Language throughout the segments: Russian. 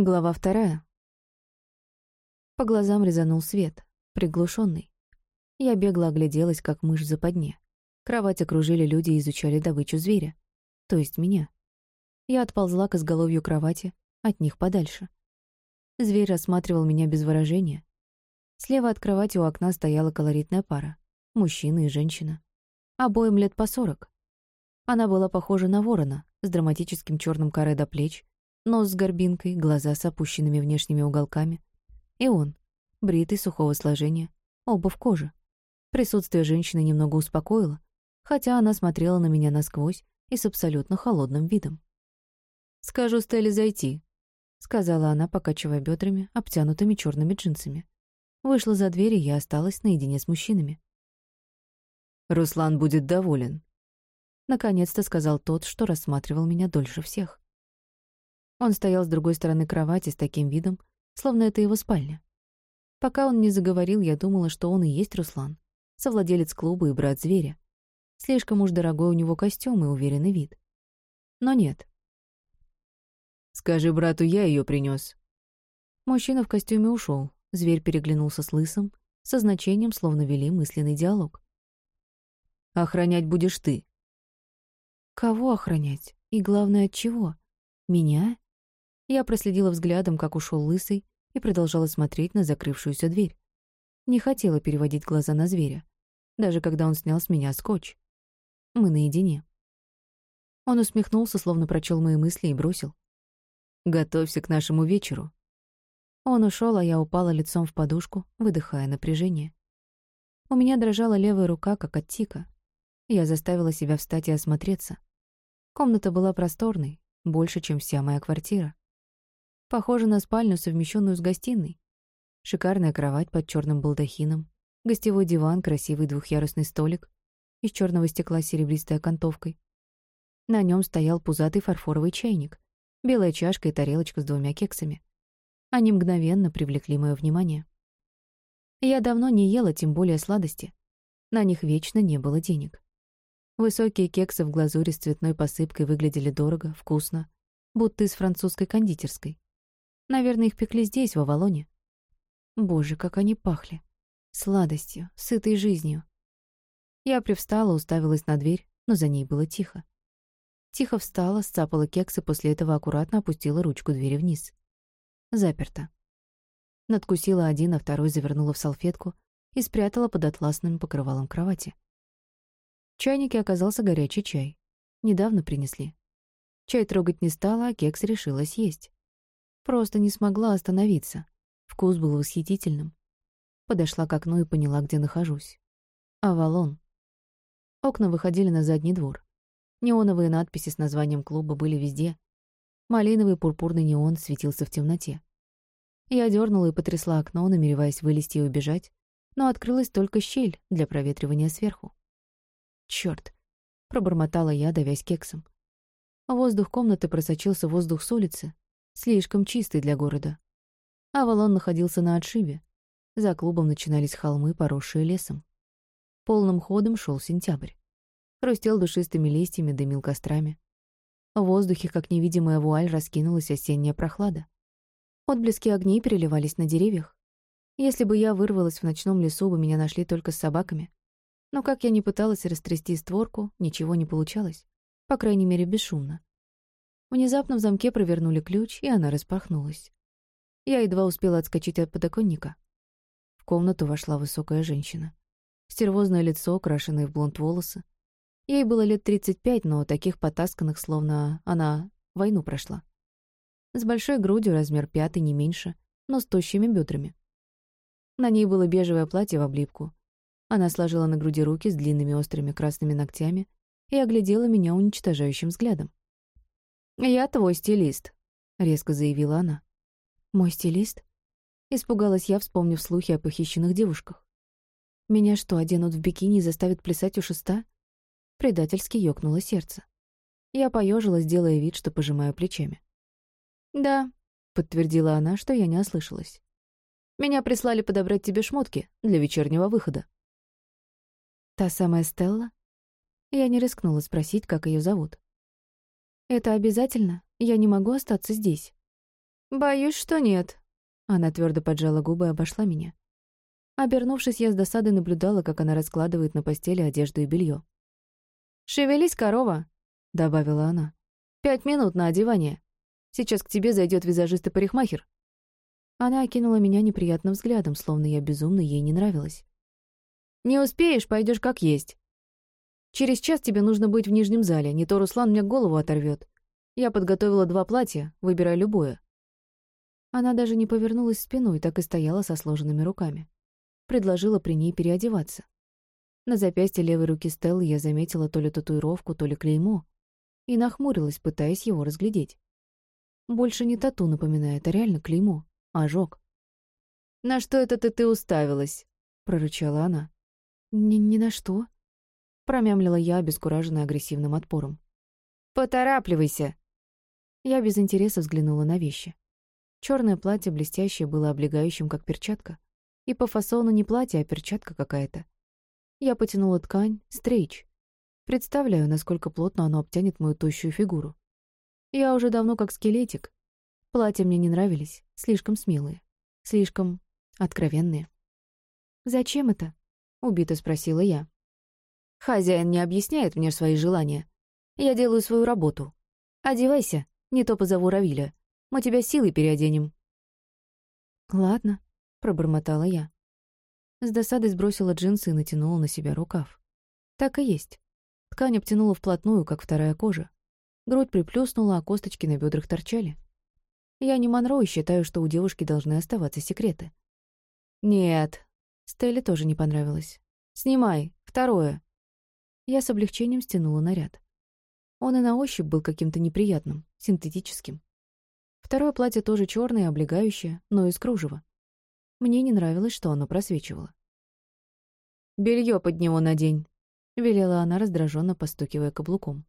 Глава вторая. По глазам резанул свет, приглушенный. Я бегло огляделась, как мышь в западне. Кровать окружили люди и изучали добычу зверя, то есть меня. Я отползла к изголовью кровати, от них подальше. Зверь рассматривал меня без выражения. Слева от кровати у окна стояла колоритная пара — мужчина и женщина. Обоим лет по сорок. Она была похожа на ворона, с драматическим черным каре до плеч, нос с горбинкой, глаза с опущенными внешними уголками. И он, бритый, сухого сложения, оба в коже. Присутствие женщины немного успокоило, хотя она смотрела на меня насквозь и с абсолютно холодным видом. «Скажу Стелле зайти», — сказала она, покачивая бедрами, обтянутыми черными джинсами. Вышла за дверь, и я осталась наедине с мужчинами. «Руслан будет доволен», — наконец-то сказал тот, что рассматривал меня дольше всех. Он стоял с другой стороны кровати с таким видом, словно это его спальня. Пока он не заговорил, я думала, что он и есть Руслан, совладелец клуба и брат зверя. Слишком уж дорогой у него костюм и уверенный вид. Но нет. «Скажи брату, я ее принес. Мужчина в костюме ушел. Зверь переглянулся с лысым, со значением, словно вели мысленный диалог. «Охранять будешь ты». «Кого охранять? И главное, от чего? Меня я проследила взглядом, как ушел лысый, и продолжала смотреть на закрывшуюся дверь. Не хотела переводить глаза на зверя, даже когда он снял с меня скотч. Мы наедине. Он усмехнулся, словно прочел мои мысли и бросил. «Готовься к нашему вечеру». Он ушел, а я упала лицом в подушку, выдыхая напряжение. У меня дрожала левая рука, как от тика. Я заставила себя встать и осмотреться. Комната была просторной, больше, чем вся моя квартира. Похоже на спальню, совмещенную с гостиной. Шикарная кровать под черным балдахином, гостевой диван, красивый двухъярусный столик из черного стекла с серебристой окантовкой. На нем стоял пузатый фарфоровый чайник, белая чашка и тарелочка с двумя кексами. Они мгновенно привлекли мое внимание. Я давно не ела, тем более сладости. На них вечно не было денег. Высокие кексы в глазури с цветной посыпкой выглядели дорого, вкусно, будто из французской кондитерской. Наверное, их пекли здесь, в Авалоне. Боже, как они пахли. Сладостью, сытой жизнью. Я привстала, уставилась на дверь, но за ней было тихо. Тихо встала, сцапала и после этого аккуратно опустила ручку двери вниз. Заперто. Надкусила один, а второй завернула в салфетку и спрятала под атласным покрывалом кровати. В чайнике оказался горячий чай. Недавно принесли. Чай трогать не стала, а кекс решила съесть. Просто не смогла остановиться. Вкус был восхитительным. Подошла к окну и поняла, где нахожусь. Авалон. Окна выходили на задний двор. Неоновые надписи с названием клуба были везде. Малиновый пурпурный неон светился в темноте. Я дернула и потрясла окно, намереваясь вылезти и убежать, но открылась только щель для проветривания сверху. Черт! пробормотала я, давясь кексом. Воздух комнаты просочился воздух с улицы, слишком чистый для города. Авалон находился на отшибе. За клубом начинались холмы, поросшие лесом. Полным ходом шел сентябрь. Хрустел душистыми листьями, дымил кострами. В воздухе, как невидимая вуаль, раскинулась осенняя прохлада. Отблески огней переливались на деревьях. Если бы я вырвалась в ночном лесу, бы меня нашли только с собаками. Но как я ни пыталась растрясти створку, ничего не получалось. По крайней мере, бесшумно. Внезапно в замке провернули ключ, и она распахнулась. Я едва успела отскочить от подоконника. В комнату вошла высокая женщина. Стервозное лицо, окрашенное в блонд волосы. Ей было лет 35, но таких потасканных, словно она войну прошла. С большой грудью, размер пятый, не меньше, но с тощими бедрами. На ней было бежевое платье в облипку. Она сложила на груди руки с длинными острыми красными ногтями и оглядела меня уничтожающим взглядом. «Я твой стилист», — резко заявила она. «Мой стилист?» Испугалась я, вспомнив слухи о похищенных девушках. «Меня что, оденут в бикини и заставят плясать у шеста?» Предательски ёкнуло сердце. Я поежилась, делая вид, что пожимаю плечами. «Да», — подтвердила она, что я не ослышалась. «Меня прислали подобрать тебе шмотки для вечернего выхода». «Та самая Стелла?» Я не рискнула спросить, как ее зовут. «Это обязательно? Я не могу остаться здесь». «Боюсь, что нет». Она твердо поджала губы и обошла меня. Обернувшись, я с досадой наблюдала, как она раскладывает на постели одежду и белье. «Шевелись, корова», — добавила она. «Пять минут на одевание. Сейчас к тебе зайдет визажист и парикмахер». Она окинула меня неприятным взглядом, словно я безумно ей не нравилась. «Не успеешь, пойдешь как есть. Через час тебе нужно быть в нижнем зале, не то Руслан мне голову оторвет. Я подготовила два платья, выбирай любое». Она даже не повернулась спиной, так и стояла со сложенными руками. Предложила при ней переодеваться. На запястье левой руки Стеллы я заметила то ли татуировку, то ли клеймо, и нахмурилась, пытаясь его разглядеть. Больше не тату напоминает, а реально клеймо, ожог. «На что это ты, ты уставилась?» — прорычала она. «Ни, ни на что», — промямлила я, обескураженная агрессивным отпором. «Поторапливайся!» Я без интереса взглянула на вещи. Черное платье блестящее было облегающим, как перчатка. И по фасону не платье, а перчатка какая-то. Я потянула ткань, стрейч. Представляю, насколько плотно оно обтянет мою тощую фигуру. Я уже давно как скелетик. Платья мне не нравились, слишком смелые, слишком откровенные. «Зачем это?» — убито спросила я. «Хозяин не объясняет мне свои желания. Я делаю свою работу. Одевайся, не то позову Равиля. Мы тебя силой переоденем». «Ладно», — пробормотала я. С досадой сбросила джинсы и натянула на себя рукав. Так и есть. Ткань обтянула вплотную, как вторая кожа. Грудь приплюснула, а косточки на бедрах торчали. Я не Монро и считаю, что у девушки должны оставаться секреты. «Нет». Стелле тоже не понравилось. «Снимай. Второе». Я с облегчением стянула наряд. Он и на ощупь был каким-то неприятным, синтетическим. Второе платье тоже черное, облегающее, но из кружева. Мне не нравилось, что оно просвечивало. Белье под него надень», — велела она, раздраженно постукивая каблуком.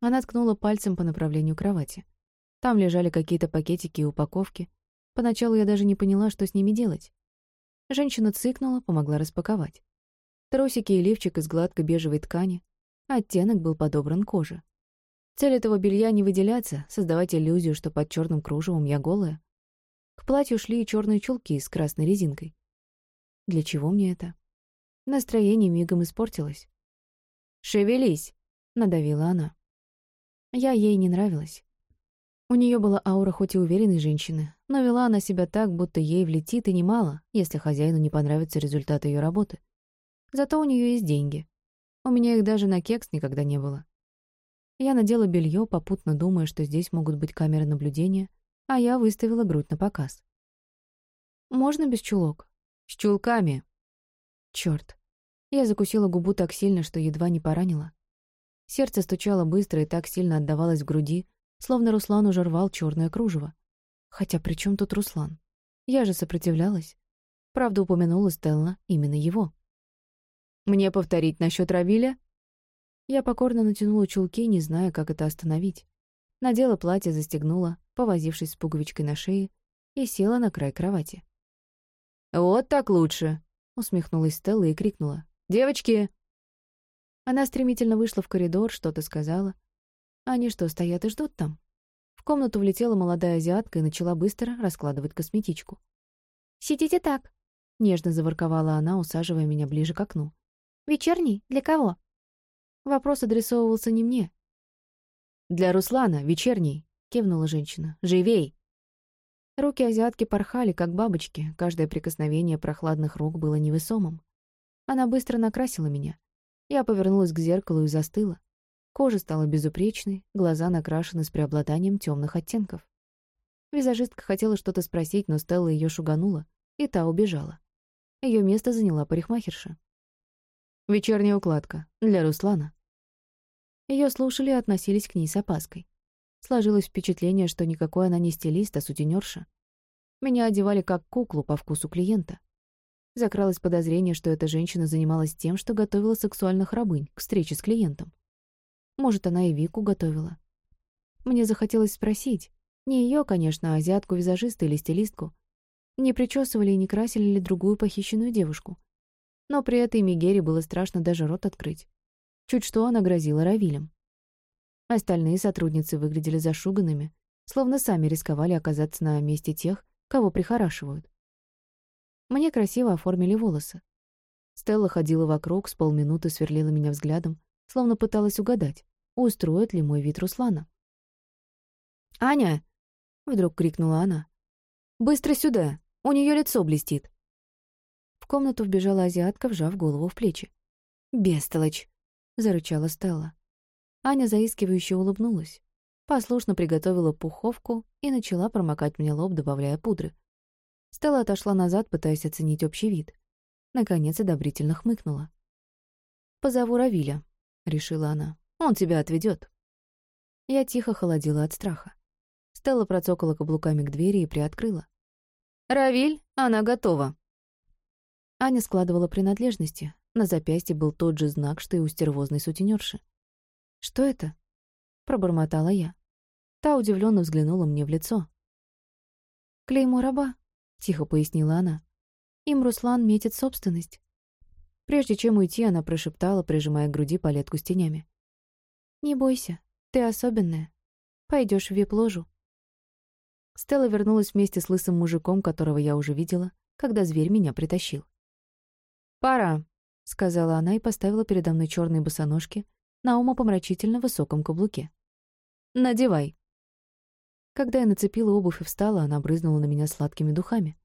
Она ткнула пальцем по направлению кровати. Там лежали какие-то пакетики и упаковки. Поначалу я даже не поняла, что с ними делать. Женщина цыкнула, помогла распаковать. Трусики и лифчик из гладкой бежевой ткани. Оттенок был подобран коже. Цель этого белья не выделяться, создавать иллюзию, что под черным кружевом я голая. К платью шли и черные чулки с красной резинкой. Для чего мне это? Настроение мигом испортилось. «Шевелись!» — надавила она. Я ей не нравилась. У нее была аура хоть и уверенной женщины, но вела она себя так, будто ей влетит и немало, если хозяину не понравится результат ее работы. Зато у нее есть деньги. У меня их даже на кекс никогда не было. Я надела белье, попутно думая, что здесь могут быть камеры наблюдения, а я выставила грудь на показ. «Можно без чулок?» «С чулками!» Черт! Я закусила губу так сильно, что едва не поранила. Сердце стучало быстро и так сильно отдавалось в груди, словно Руслан уже рвал черное кружево. Хотя при чем тут Руслан? Я же сопротивлялась. Правда, упомянула Стелла именно его. «Мне повторить насчет Равиля?» Я покорно натянула чулки, не зная, как это остановить. Надела платье, застегнула, повозившись с пуговичкой на шее, и села на край кровати. «Вот так лучше!» — усмехнулась Стелла и крикнула. «Девочки!» Она стремительно вышла в коридор, что-то сказала. Они что, стоят и ждут там? В комнату влетела молодая азиатка и начала быстро раскладывать косметичку. «Сидите так!» — нежно заворковала она, усаживая меня ближе к окну. «Вечерний? Для кого?» Вопрос адресовывался не мне. «Для Руслана, вечерний», — кивнула женщина. «Живей!» Руки азиатки порхали, как бабочки, каждое прикосновение прохладных рук было невесомым. Она быстро накрасила меня. Я повернулась к зеркалу и застыла. Кожа стала безупречной, глаза накрашены с преобладанием темных оттенков. Визажистка хотела что-то спросить, но Стелла ее шуганула, и та убежала. Ее место заняла парикмахерша. «Вечерняя укладка. Для Руслана». Ее слушали и относились к ней с опаской. Сложилось впечатление, что никакой она не стилист, а сутенерша. Меня одевали как куклу по вкусу клиента. Закралось подозрение, что эта женщина занималась тем, что готовила сексуальных рабынь к встрече с клиентом. Может, она и Вику готовила. Мне захотелось спросить, не ее, конечно, а азиатку-визажиста или стилистку, не причесывали и не красили ли другую похищенную девушку. Но при этой Мигере было страшно даже рот открыть. Чуть что она грозила Равилем. Остальные сотрудницы выглядели зашуганными, словно сами рисковали оказаться на месте тех, кого прихорашивают. Мне красиво оформили волосы. Стелла ходила вокруг, с полминуты сверлила меня взглядом, словно пыталась угадать, устроит ли мой вид Руслана. «Аня!» — вдруг крикнула она. «Быстро сюда! У нее лицо блестит!» В комнату вбежала азиатка, вжав голову в плечи. «Бестолочь!» — зарычала Стелла. Аня заискивающе улыбнулась. Послушно приготовила пуховку и начала промокать мне лоб, добавляя пудры. Стелла отошла назад, пытаясь оценить общий вид. Наконец одобрительно хмыкнула. «Позову Равиля», — решила она. «Он тебя отведет. Я тихо холодила от страха. Стелла процокала каблуками к двери и приоткрыла. «Равиль, она готова». Аня складывала принадлежности. На запястье был тот же знак, что и у стервозной сутенерши. «Что это?» — пробормотала я. Та удивленно взглянула мне в лицо. «Клеймо раба», — тихо пояснила она. «Им Руслан метит собственность». Прежде чем уйти, она прошептала, прижимая к груди палетку с тенями. «Не бойся, ты особенная. Пойдешь в вип-ложу». Стелла вернулась вместе с лысым мужиком, которого я уже видела, когда зверь меня притащил. «Пора», — сказала она и поставила передо мной черные босоножки на умопомрачительно высоком каблуке. «Надевай». Когда я нацепила обувь и встала, она брызнула на меня сладкими духами.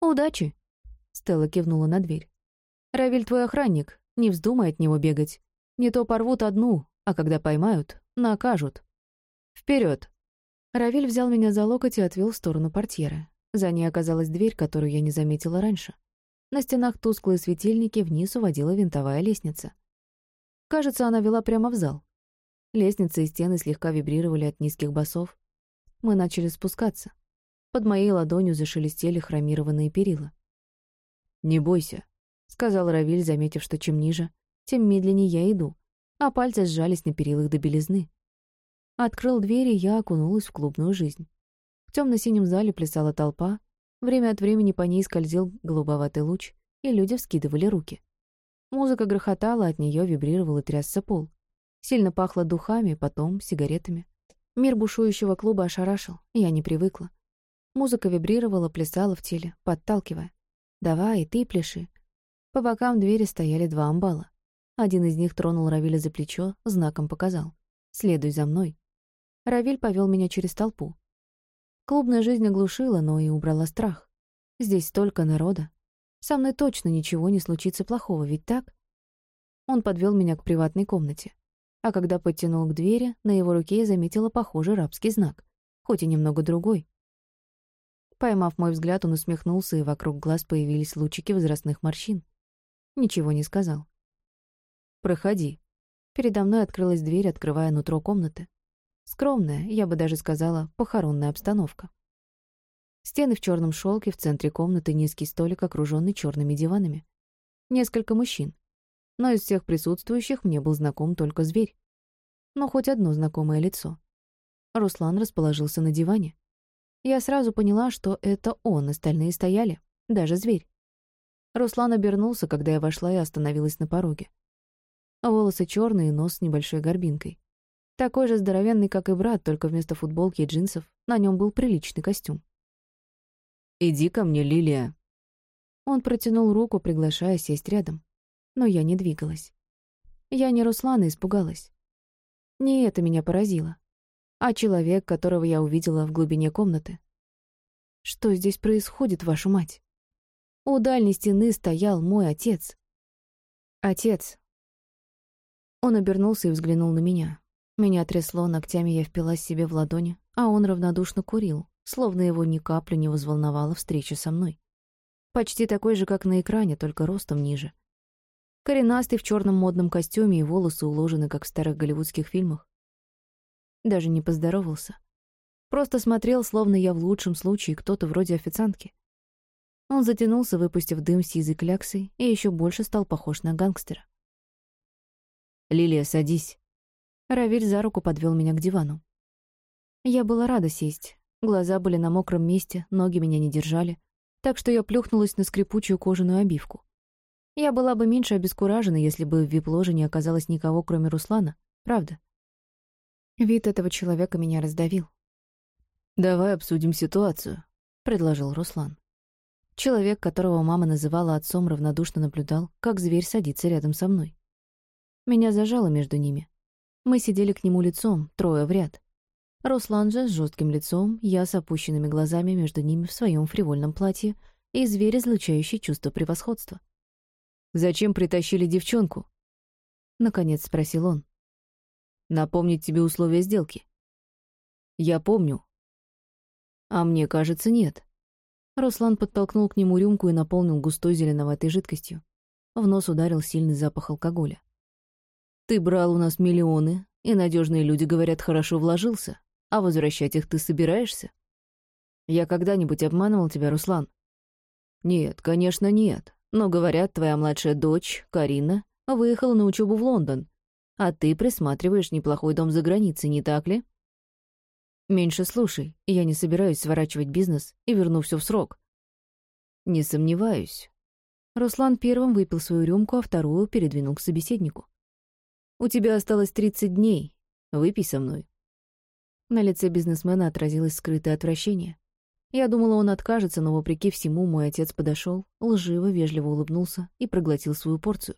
«Удачи!» — Стелла кивнула на дверь. «Равиль твой охранник, не вздумай от него бегать. Не то порвут одну, а когда поймают, накажут. Вперед! Равиль взял меня за локоть и отвел в сторону портьеры. За ней оказалась дверь, которую я не заметила раньше. На стенах тусклые светильники, вниз уводила винтовая лестница. Кажется, она вела прямо в зал. Лестница и стены слегка вибрировали от низких басов. Мы начали спускаться. Под моей ладонью зашелестели хромированные перила. «Не бойся», — сказал Равиль, заметив, что чем ниже, тем медленнее я иду, а пальцы сжались на перилах до белизны. Открыл дверь, и я окунулась в клубную жизнь. В темно-синем зале плясала толпа, время от времени по ней скользил голубоватый луч, и люди вскидывали руки. Музыка грохотала, от нее вибрировал и трясся пол. Сильно пахло духами, потом сигаретами. Мир бушующего клуба ошарашил, я не привыкла. Музыка вибрировала, плясала в теле, подталкивая. «Давай, ты пляши». По бокам двери стояли два амбала. Один из них тронул Равиля за плечо, знаком показал. «Следуй за мной». Равиль повел меня через толпу. Клубная жизнь оглушила, но и убрала страх. Здесь столько народа. Со мной точно ничего не случится плохого, ведь так? Он подвел меня к приватной комнате. А когда подтянул к двери, на его руке я заметила похожий рабский знак, хоть и немного другой. Поймав мой взгляд, он усмехнулся, и вокруг глаз появились лучики возрастных морщин. Ничего не сказал. «Проходи». Передо мной открылась дверь, открывая нутро комнаты. Скромная, я бы даже сказала, похоронная обстановка. Стены в черном шелке, в центре комнаты низкий столик, окруженный черными диванами. Несколько мужчин. Но из всех присутствующих мне был знаком только зверь. Но хоть одно знакомое лицо. Руслан расположился на диване. Я сразу поняла, что это он, остальные стояли, даже зверь. Руслан обернулся, когда я вошла и остановилась на пороге. Волосы черные, нос с небольшой горбинкой. Такой же здоровенный, как и брат, только вместо футболки и джинсов на нем был приличный костюм. «Иди ко мне, Лилия». Он протянул руку, приглашая сесть рядом. Но я не двигалась. Я не Руслана испугалась. Не это меня поразило, а человек, которого я увидела в глубине комнаты. Что здесь происходит, вашу мать? У дальней стены стоял мой отец. Отец. Он обернулся и взглянул на меня. Меня трясло, ногтями я впилась себе в ладони, а он равнодушно курил, словно его ни капли не возволновала встреча со мной. Почти такой же, как на экране, только ростом ниже. Коренастый в черном модном костюме и волосы уложены, как в старых голливудских фильмах. Даже не поздоровался. Просто смотрел, словно я в лучшем случае кто-то вроде официантки. Он затянулся, выпустив дым с язык кляксой, и еще больше стал похож на гангстера. «Лилия, садись», Равиль за руку подвел меня к дивану. Я была рада сесть. Глаза были на мокром месте, ноги меня не держали, так что я плюхнулась на скрипучую кожаную обивку. Я была бы меньше обескуражена, если бы в вип-ложе не оказалось никого, кроме Руслана, правда. Вид этого человека меня раздавил. «Давай обсудим ситуацию», — предложил Руслан. Человек, которого мама называла отцом, равнодушно наблюдал, как зверь садится рядом со мной. Меня зажало между ними. Мы сидели к нему лицом, трое в ряд. Руслан же с жестким лицом, я с опущенными глазами между ними в своем фривольном платье и зверь, излучающий чувство превосходства. «Зачем притащили девчонку?» — наконец спросил он. «Напомнить тебе условия сделки?» «Я помню». «А мне кажется, нет». Руслан подтолкнул к нему рюмку и наполнил густой зеленоватой жидкостью. В нос ударил сильный запах алкоголя. «Ты брал у нас миллионы, и надежные люди говорят, хорошо вложился, а возвращать их ты собираешься? Я когда-нибудь обманывал тебя, Руслан?» «Нет, конечно, нет. Но, говорят, твоя младшая дочь, Карина, выехала на учебу в Лондон, а ты присматриваешь неплохой дом за границей, не так ли?» «Меньше слушай, я не собираюсь сворачивать бизнес и верну все в срок». «Не сомневаюсь». Руслан первым выпил свою рюмку, а вторую передвинул к собеседнику. «У тебя осталось 30 дней. Выпей со мной». На лице бизнесмена отразилось скрытое отвращение. Я думала, он откажется, но, вопреки всему, мой отец подошел, лживо, вежливо улыбнулся и проглотил свою порцию.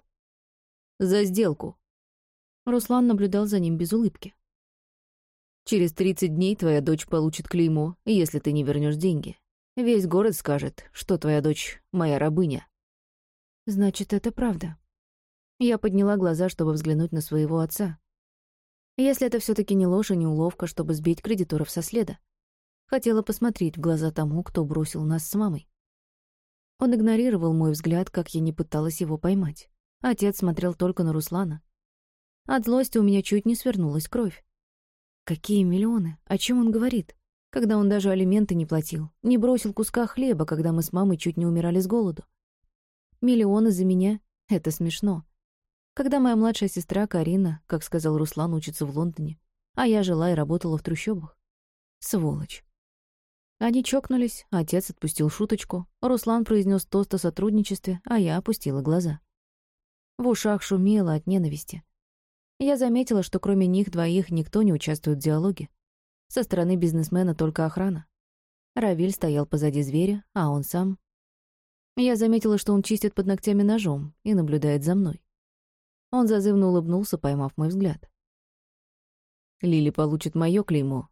«За сделку». Руслан наблюдал за ним без улыбки. Через 30 дней твоя дочь получит клеймо, если ты не вернешь деньги. Весь город скажет, что твоя дочь — моя рабыня». «Значит, это правда». Я подняла глаза, чтобы взглянуть на своего отца. Если это все таки не ложь и не уловка, чтобы сбить кредиторов со следа. Хотела посмотреть в глаза тому, кто бросил нас с мамой. Он игнорировал мой взгляд, как я не пыталась его поймать. Отец смотрел только на Руслана. От злости у меня чуть не свернулась кровь. Какие миллионы? О чем он говорит? Когда он даже алименты не платил, не бросил куска хлеба, когда мы с мамой чуть не умирали с голоду. Миллионы за меня — это смешно. Когда моя младшая сестра Карина, как сказал Руслан, учится в Лондоне, а я жила и работала в трущобах. Сволочь. Они чокнулись, отец отпустил шуточку, Руслан произнес тост о сотрудничестве, а я опустила глаза. В ушах шумело от ненависти. Я заметила, что кроме них двоих никто не участвует в диалоге. Со стороны бизнесмена только охрана. Равиль стоял позади зверя, а он сам... Я заметила, что он чистит под ногтями ножом и наблюдает за мной. Он зазывно улыбнулся, поймав мой взгляд. «Лили получит моё клеймо».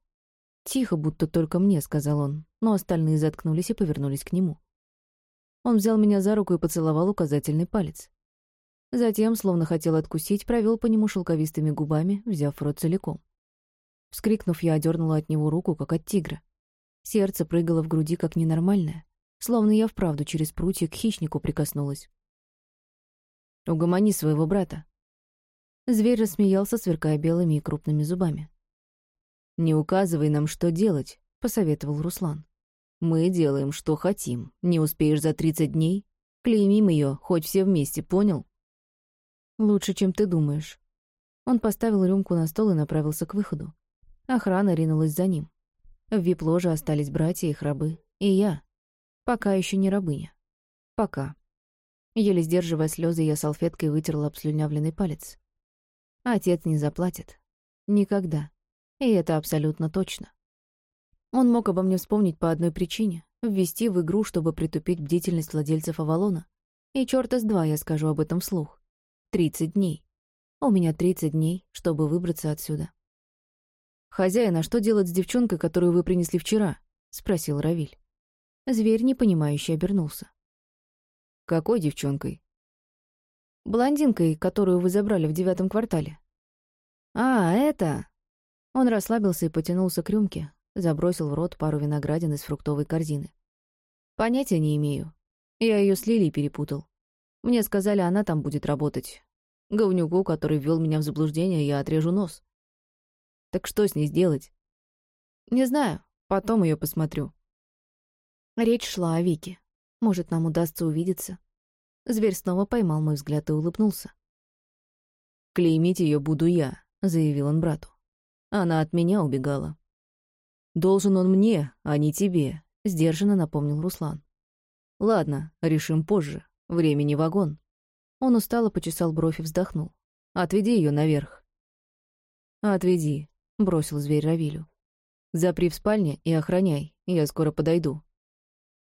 «Тихо, будто только мне», — сказал он, но остальные заткнулись и повернулись к нему. Он взял меня за руку и поцеловал указательный палец. Затем, словно хотел откусить, провел по нему шелковистыми губами, взяв в рот целиком. Вскрикнув, я одернула от него руку, как от тигра. Сердце прыгало в груди, как ненормальное, словно я вправду через прутья к хищнику прикоснулась. «Угомони своего брата». Зверь рассмеялся, сверкая белыми и крупными зубами. «Не указывай нам, что делать», — посоветовал Руслан. «Мы делаем, что хотим. Не успеешь за тридцать дней? Клеймим ее, хоть все вместе, понял?» «Лучше, чем ты думаешь». Он поставил рюмку на стол и направился к выходу. Охрана ринулась за ним. В вип-ложе остались братья, их рабы. И я. Пока еще не рабыня. Пока. Еле сдерживая слезы, я салфеткой вытерла обслюнявленный палец. Отец не заплатит. Никогда. И это абсолютно точно. Он мог обо мне вспомнить по одной причине — ввести в игру, чтобы притупить бдительность владельцев Авалона. И чёрта с два я скажу об этом вслух. Тридцать дней. У меня тридцать дней, чтобы выбраться отсюда. «Хозяин, а что делать с девчонкой, которую вы принесли вчера?» — спросил Равиль. Зверь, непонимающе, обернулся. «Какой девчонкой?» «Блондинкой, которую вы забрали в девятом квартале». «А, это...» Он расслабился и потянулся к рюмке, забросил в рот пару виноградин из фруктовой корзины. «Понятия не имею. Я ее с Лилией перепутал. Мне сказали, она там будет работать. Говнюку, который ввел меня в заблуждение, я отрежу нос. Так что с ней сделать? Не знаю. Потом ее посмотрю. Речь шла о Вике. Может, нам удастся увидеться. Зверь снова поймал мой взгляд и улыбнулся. «Клеймить ее буду я», — заявил он брату. «Она от меня убегала». «Должен он мне, а не тебе», — сдержанно напомнил Руслан. «Ладно, решим позже. Времени вагон. Он устало почесал бровь и вздохнул. Отведи ее наверх. Отведи, бросил зверь Равилю. Запри в спальне и охраняй, я скоро подойду».